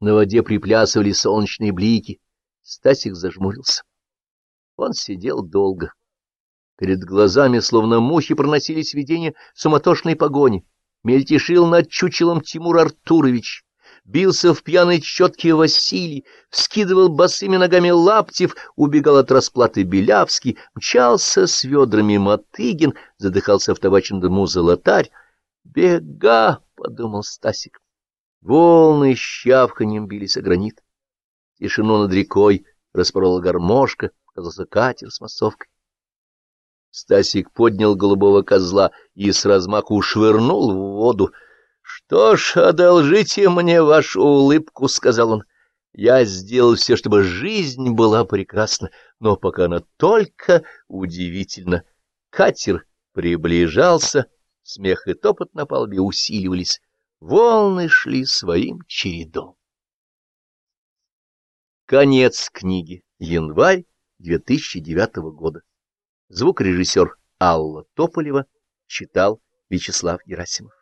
На воде приплясывали солнечные блики. Стасик зажмурился. Он сидел долго. Перед глазами, словно мухи, проносились видения суматошной погони. Мельтешил над чучелом Тимур Артурович. Бился в пьяной четке Василий, вскидывал босыми ногами Лаптев, убегал от расплаты Белявский, мчался с ведрами Мотыгин, задыхался в табачном дыму Золотарь. «Бега!» — подумал Стасик. Волны с щавканьем бились о гранит. Тишину над рекой распорола гармошка, показался катер с массовкой. Стасик поднял голубого козла и с размаху швырнул в воду. — Что ж, одолжите мне вашу улыбку, — сказал он. — Я сделал все, чтобы жизнь была прекрасна, но пока она только удивительна. Катер приближался, смех и топот на палубе усиливались. Волны шли своим чередом. Конец книги. Январь 2009 года. Звукорежиссер Алла Тополева читал Вячеслав Герасимов.